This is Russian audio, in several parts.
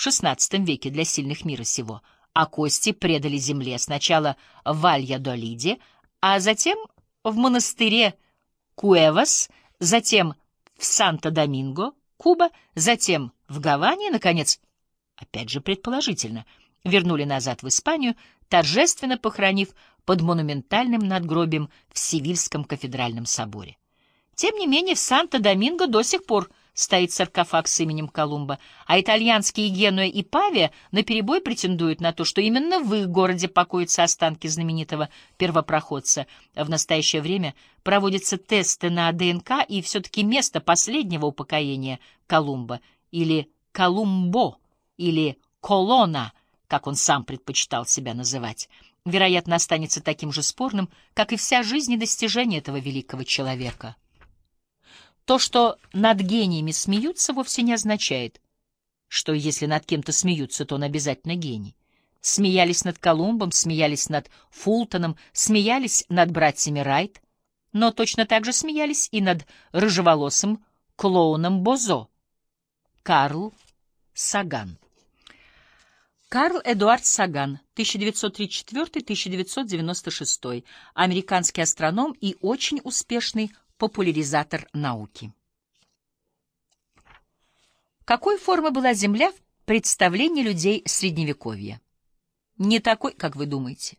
в XVI веке для сильных мира сего, а кости предали земле сначала в Альядолиде, а затем в монастыре Куэвас, затем в Санто-Доминго, Куба, затем в Гаване, наконец, опять же предположительно, вернули назад в Испанию, торжественно похоронив под монументальным надгробием в Севильском кафедральном соборе. Тем не менее, в Санто-Доминго до сих пор стоит саркофаг с именем Колумба, а итальянские Генуя и Павия наперебой претендуют на то, что именно в их городе покоятся останки знаменитого первопроходца. В настоящее время проводятся тесты на ДНК, и все-таки место последнего упокоения Колумба, или Колумбо, или Колона, как он сам предпочитал себя называть, вероятно, останется таким же спорным, как и вся жизнь и достижения этого великого человека. То, что над гениями смеются, вовсе не означает, что если над кем-то смеются, то он обязательно гений. Смеялись над Колумбом, смеялись над Фултоном, смеялись над братьями Райт, но точно так же смеялись и над рыжеволосым клоуном Бозо. Карл Саган Карл Эдуард Саган, 1934-1996, американский астроном и очень успешный популяризатор науки. Какой формы была Земля в представлении людей Средневековья? Не такой, как вы думаете.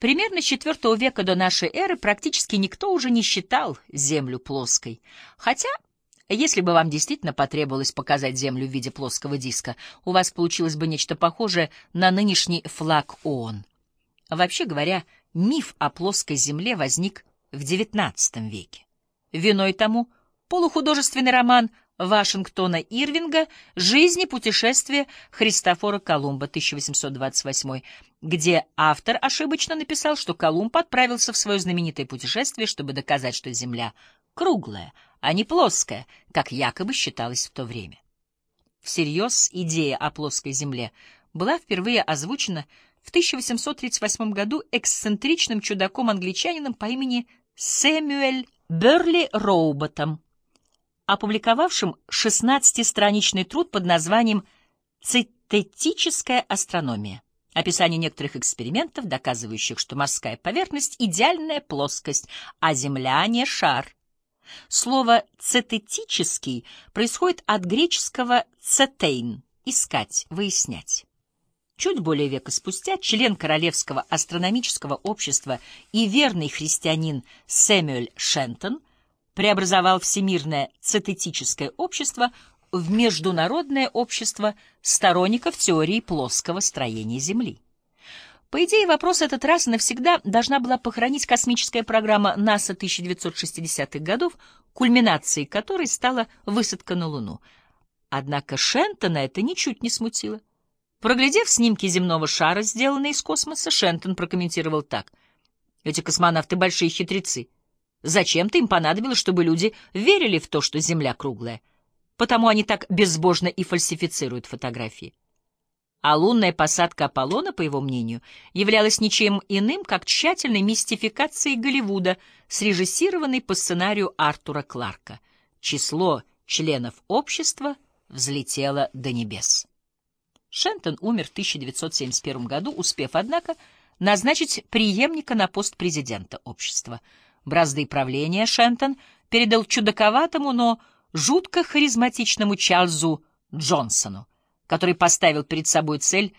Примерно с IV века до нашей эры практически никто уже не считал Землю плоской, хотя если бы вам действительно потребовалось показать Землю в виде плоского диска, у вас получилось бы нечто похожее на нынешний флаг ООН. Вообще говоря, миф о плоской Земле возник в XIX веке. Виной тому полухудожественный роман Вашингтона Ирвинга «Жизнь и путешествие Христофора Колумба» 1828, где автор ошибочно написал, что Колумб отправился в свое знаменитое путешествие, чтобы доказать, что Земля круглая, а не плоская, как якобы считалось в то время. Всерьез идея о плоской Земле была впервые озвучена в 1838 году эксцентричным чудаком-англичанином по имени Сэмюэль Берли Роуботом, опубликовавшим 16-страничный труд под названием «Цитетическая астрономия». Описание некоторых экспериментов, доказывающих, что морская поверхность — идеальная плоскость, а Земля — не шар. Слово «цететический» происходит от греческого «цетейн» — искать, выяснять. Чуть более века спустя член Королевского астрономического общества и верный христианин Сэмюэль Шентон преобразовал Всемирное цететическое общество в Международное общество сторонников теории плоского строения Земли. По идее, вопрос этот раз навсегда должна была похоронить космическая программа НАСА 1960-х годов, кульминацией которой стала высадка на Луну. Однако Шентона это ничуть не смутило. Проглядев снимки земного шара, сделанные из космоса, Шентон прокомментировал так. «Эти космонавты — большие хитрецы. Зачем-то им понадобилось, чтобы люди верили в то, что Земля круглая. Потому они так безбожно и фальсифицируют фотографии. А лунная посадка Аполлона, по его мнению, являлась ничем иным, как тщательной мистификацией Голливуда, срежиссированной по сценарию Артура Кларка. Число членов общества взлетело до небес. Шентон умер в 1971 году, успев, однако, назначить преемника на пост президента общества. Бразды правления Шентон передал чудаковатому, но жутко харизматичному Чарльзу Джонсону, который поставил перед собой цель